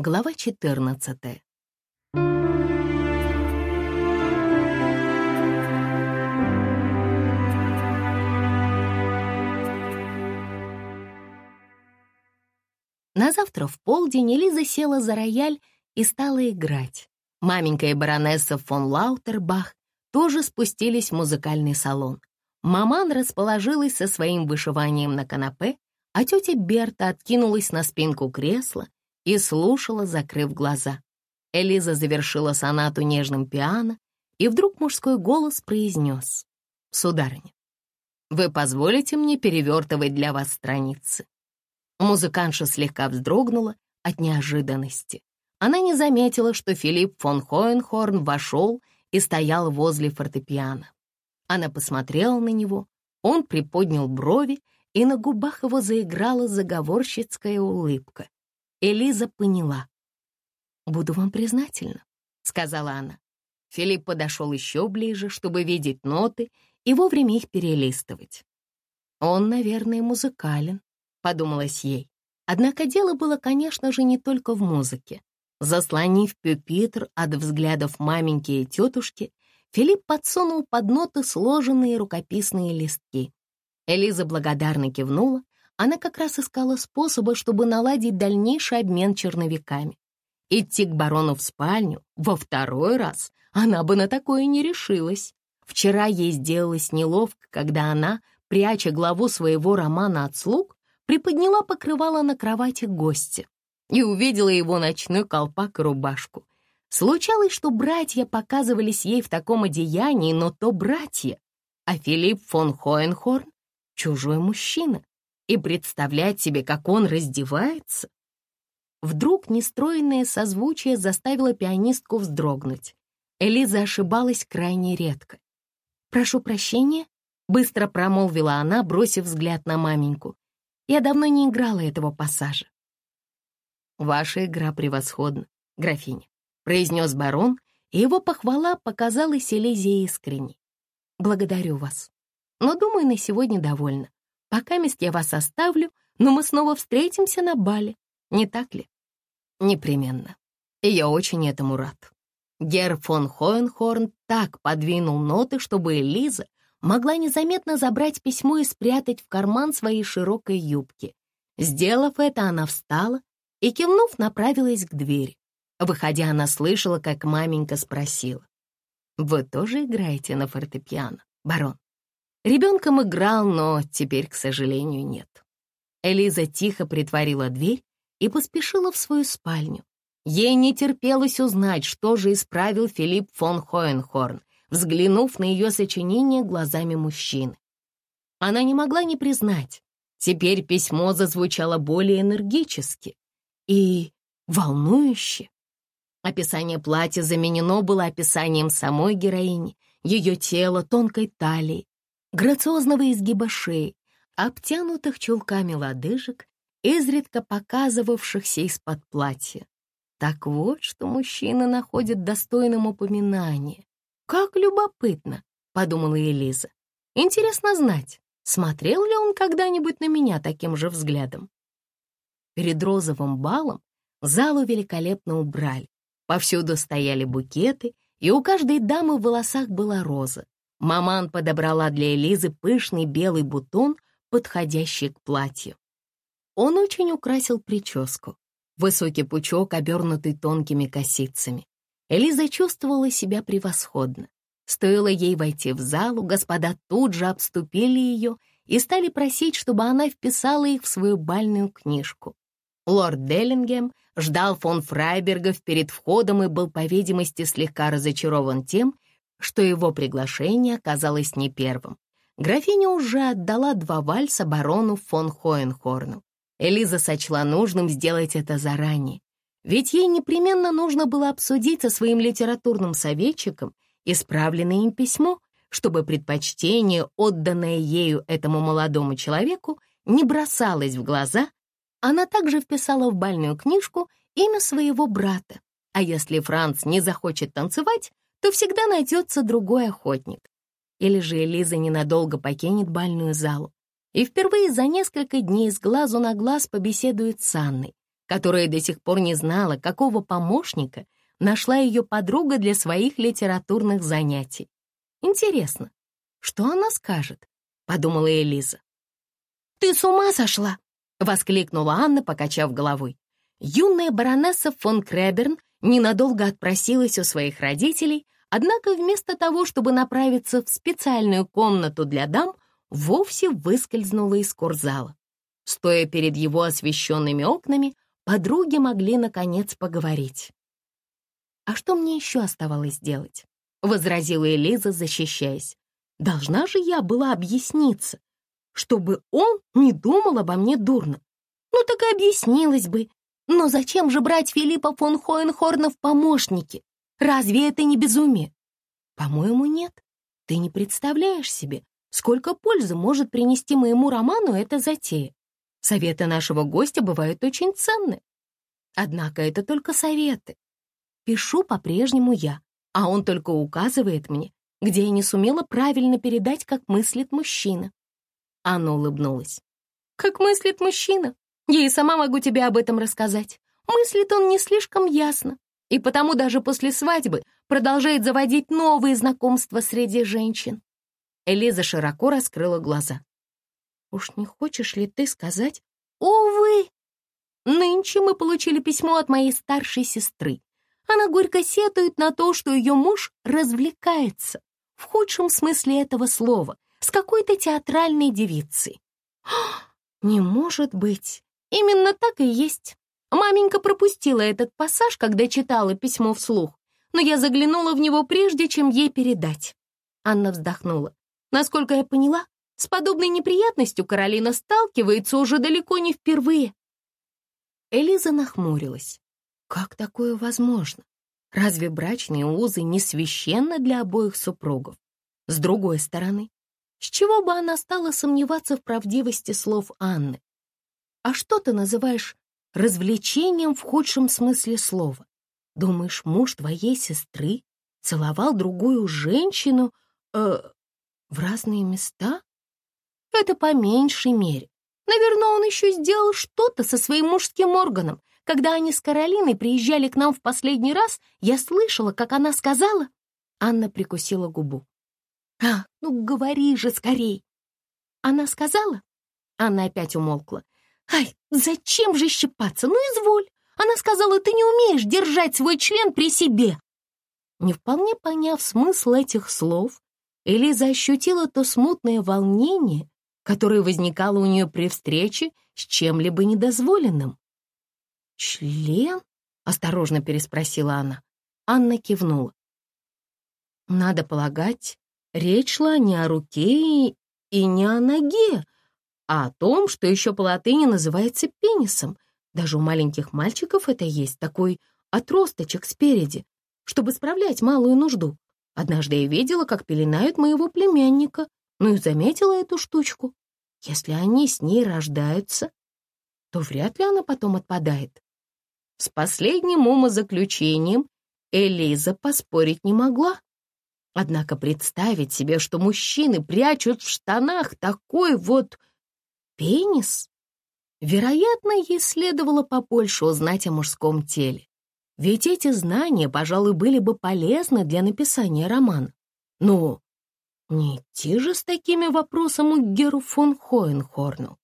Глава 14. На завтра в полдень Элиза села за рояль и стала играть. Маменька и баронесса фон Лаутербах тоже спустились в музыкальный салон. Маман расположилась со своим вышиванием на канапе, а тетя Берта откинулась на спинку кресла и слушала, закрыв глаза. Элиза завершила сонату нежным пиано, и вдруг мужской голос произнес. «Сударыня, вы позволите мне перевертывать для вас страницы?» Музыкантша слегка вздрогнула от неожиданности. Она не заметила, что Филипп фон Хоенхорн вошел и стоял возле фортепиано. Она посмотрела на него, он приподнял брови, и на губах его заиграла заговорщицкая улыбка. Элиза поняла. «Буду вам признательна», — сказала она. Филипп подошел еще ближе, чтобы видеть ноты и вовремя их перелистывать. «Он, наверное, музыкален», — подумалось ей. Однако дело было, конечно же, не только в музыке. Заслонив пюпитр от взглядов маменьки и тетушки, Филипп подсунул под ноты сложенные рукописные листки. Элиза благодарно кивнула, она как раз искала способа, чтобы наладить дальнейший обмен черновиками. Идти к барону в спальню во второй раз она бы на такое не решилась. Вчера ей сделалось неловко, когда она, пряча главу своего романа от слуг, приподняла покрывало на кровати гостя и увидела его ночной колпак и рубашку. Случалось, что братья показывались ей в таком одеянии, но то братья, а Филипп фон Хоенхорн — чужой мужчина и представлять себе, как он раздевается? Вдруг нестроенное созвучие заставило пианистку вздрогнуть. Элиза ошибалась крайне редко. «Прошу прощения», — быстро промолвила она, бросив взгляд на маменьку. «Я давно не играла этого пассажа». «Ваша игра превосходна, графиня», — произнес барон, и его похвала показалась Элизе искренней. «Благодарю вас, но, думаю, на сегодня довольно. Пока мест я вас оставлю, но мы снова встретимся на бале, не так ли? Непременно. И я очень этому рад. Гер фон Хоенхорн так подвинул ноты, чтобы Элиза могла незаметно забрать письмо и спрятать в карман своей широкой юбки. Сделав это, она встала и, кивнув, направилась к двери. Выходя, она слышала, как маменька спросила. «Вы тоже играете на фортепиано, барон?» Ребенком играл, но теперь, к сожалению, нет. Элиза тихо притворила дверь и поспешила в свою спальню. Ей не терпелось узнать, что же исправил Филипп фон Хоенхорн, взглянув на ее сочинение глазами мужчины. Она не могла не признать. Теперь письмо зазвучало более энергически и волнующе. Описание платья заменено было описанием самой героини, ее тела, тонкой талии, грациозного изгиба шеи, обтянутых чулками лодыжек, изредка показывавшихся из-под платья. Так вот, что мужчина находит достойным упоминания. «Как любопытно!» — подумала Элиза. «Интересно знать, смотрел ли он когда-нибудь на меня таким же взглядом?» Перед розовым балом залу великолепно убрали. Повсюду стояли букеты, и у каждой дамы в волосах была роза. Маман подобрала для Элизы пышный белый бутон, подходящий к платью. Он очень украсил прическу. Высокий пучок, обернутый тонкими косицами. Элиза чувствовала себя превосходно. Стоило ей войти в залу, господа тут же обступили ее и стали просить, чтобы она вписала их в свою бальную книжку. Лорд Деллингем ждал фон Фрайбергов перед входом и был, по видимости, слегка разочарован тем, что его приглашение оказалось не первым. Графиня уже отдала два вальса барону фон Хоенхорну. Элиза сочла нужным сделать это заранее, ведь ей непременно нужно было обсудить со своим литературным советчиком исправленное им письмо, чтобы предпочтение, отданное ею этому молодому человеку, не бросалось в глаза. Она также вписала в бальную книжку имя своего брата, а если Франц не захочет танцевать, то всегда найдется другой охотник. Или же Элиза ненадолго покинет бальную залу и впервые за несколько дней с глазу на глаз побеседует с Анной, которая до сих пор не знала, какого помощника нашла ее подруга для своих литературных занятий. Интересно, что она скажет? Подумала Элиза. «Ты с ума сошла!» — воскликнула Анна, покачав головой. Юная баронесса фон Креберн ненадолго отпросилась у своих родителей, однако вместо того, чтобы направиться в специальную комнату для дам, вовсе выскользнула из курзала. Стоя перед его освещенными окнами, подруги могли, наконец, поговорить. «А что мне еще оставалось делать?» — возразила Элиза, защищаясь. «Должна же я была объясниться, чтобы он не думал обо мне дурно. Ну так и объяснилась бы. Но зачем же брать Филиппа фон Хоенхорна в помощники? Разве это не безумие? По-моему, нет. Ты не представляешь себе, сколько пользы может принести моему роману эта затея. Советы нашего гостя бывают очень ценны. Однако это только советы. Пишу по-прежнему я, а он только указывает мне, где я не сумела правильно передать, как мыслит мужчина. Анна улыбнулась. «Как мыслит мужчина? Я и сама могу тебе об этом рассказать. Мыслит он не слишком ясно, и потому даже после свадьбы продолжает заводить новые знакомства среди женщин». Элиза широко раскрыла глаза. «Уж не хочешь ли ты сказать?» «Увы! Нынче мы получили письмо от моей старшей сестры. Она горько сетует на то, что ее муж развлекается, в худшем смысле этого слова, с какой-то театральной девицей. Не может быть. Именно так и есть. Маменька пропустила этот пассаж, когда читала письмо вслух, но я заглянула в него прежде, чем ей передать. Анна вздохнула. Насколько я поняла, с подобной неприятностью Каролина сталкивается уже далеко не впервые. Элиза нахмурилась. Как такое возможно? Разве брачные узы не священны для обоих супругов? С другой стороны, с чего бы она стала сомневаться в правдивости слов Анны? А что ты называешь развлечением в худшем смысле слова? Думаешь, муж твоей сестры целовал другую женщину э, в разные места? Это по меньшей мере. Наверное, он еще сделал что-то со своим мужским органом. Когда они с Каролиной приезжали к нам в последний раз, я слышала, как она сказала... Анна прикусила губу. «А, ну говори же скорей!» Она сказала? Анна опять умолкла. «Ай, зачем же щипаться? Ну, изволь! Она сказала, ты не умеешь держать свой член при себе!» Не вполне поняв смысл этих слов, Элиза ощутила то смутное волнение, которое возникало у нее при встрече с чем-либо недозволенным. «Член?» — осторожно переспросила она. Анна кивнула. «Надо полагать, Речь шла не о руке и не о ноге, а о том, что еще по латыни называется пенисом. Даже у маленьких мальчиков это есть, такой отросточек спереди, чтобы справлять малую нужду. Однажды я видела, как пеленают моего племянника, ну и заметила эту штучку. Если они с ней рождаются, то вряд ли она потом отпадает. С последним умозаключением Элиза поспорить не могла. Однако представить себе, что мужчины прячут в штанах такой вот пенис, вероятно, ей следовало побольше узнать о мужском теле. Ведь эти знания, пожалуй, были бы полезны для написания романа. Но не идти же с такими вопросами к Геру фон Хоенхорну.